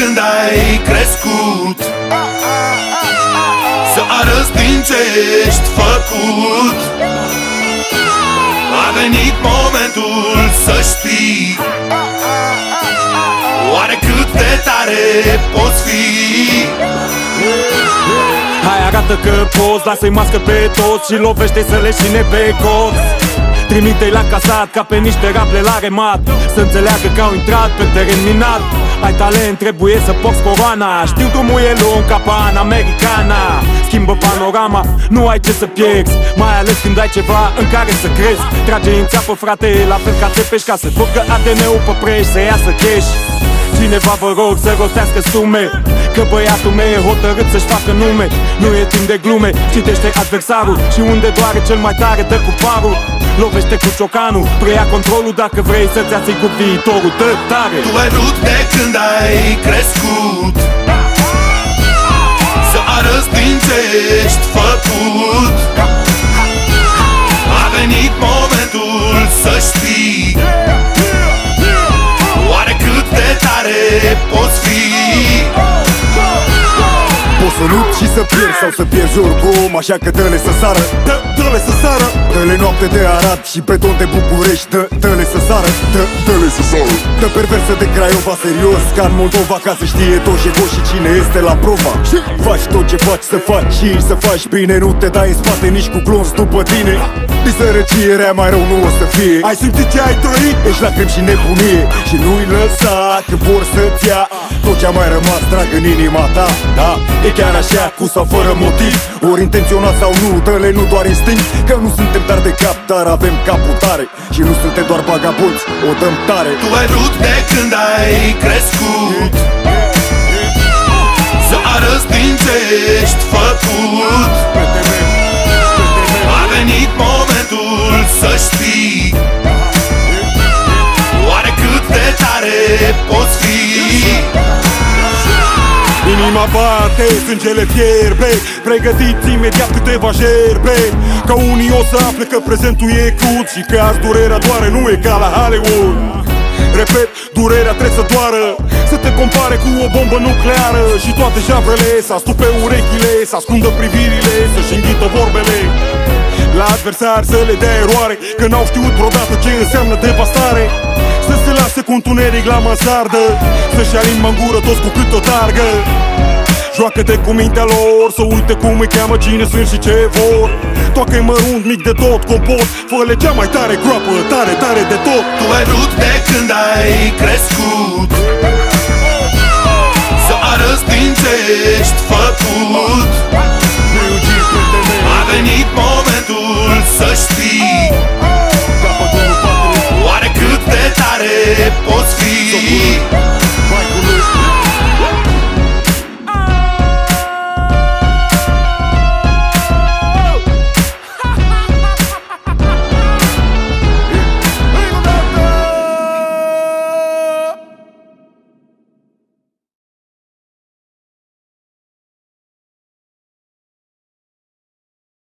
când ai crescut. Să arăți din ce ești făcut. A venit momentul să știi. Oare cât de tare poți fi? Hai arată că poți, lasă-i mască pe toți Și lovește să le șine pe cot Trimite-i la casat ca pe niște raple la remat Să înțeleagă că au intrat pe teren minat Ai talent, trebuie să porți coroana. Știu drumul e lung ca pan americana. Schimbă panorama, nu ai ce să pierzi. Mai ales când ai ceva în care să crezi. Trage în țeapă frate, la fel ca țepești Ca să furgă ADN-ul pe preș, să iasă cash. Cineva vă rog să rostească sume Că băiatul meu e hotărât să-și facă nume. Nu e timp de glume, citește adversarul. Și unde doare cel mai tare, dă cu parul. Lovește cu ciocanul, preia controlul dacă vrei să-ți asiguri viitorul. Dă tare! Tu ai vrut de când ai crescut. Să arăți din ce ești făcut. A venit momentul să știi. Oare cât de tare poți fi? Poți să lupt și să pierd sau să pierzi oricum Așa că dă-le să sară, dă, dă-le să sară. Dă-le noapte de Arad și beton de București. Dă, dă-le să sară, dă, dă-le să sară. Dă perversă de Craiova serios Ca în Moldova ca să știe tot și și cine este la prova. Și faci tot ce faci să faci și să faci bine Nu te dai în spate nici cu glonț după tine. Din sărăcie rea mai rău nu o să fie. Ai simțit ce ai trăit? Ești lacrimi și nebunie. Și nu-i lăsa că vor să-ți ia Tot ce-a mai rămas drag în inima ta? Da, e chiar așa cu sau fără motiv. Ori intenționat sau nu, dă-le nu doar instinct. Că nu suntem tari de cap, dar avem capul tare. Și nu suntem doar bagabonți, o dăm tare. Tu ai vrut de când ai crescut Inima bate, sângele fierbe Pregătiți imediat câteva gerbe Ca unii o să afle că prezentul e crud Și că azi durerea doare, nu e ca la Hollywood. Repet, durerea trebuie să doară. Să te compare cu o bombă nucleară Și toate javrele să astupe urechile Să ascundă privirile, să-și înghită vorbele. La adversari să le dea eroare Că n-au știut vreodată ce înseamnă devastare. Să se lase cu întuneric la mansardă Să-și alimbă în gură toți cu cât o targă Joacă-te cu mintea lor Să uite cum îi cheamă, cine sunt și ce vor. Toacă-i mărunt, mic de tot, compot Fă-le cea mai tare groapă, tare, tare de tot. Tu ai vrut de când ai crescut. Să arăți din ce ești făcut. A venit momentul să știi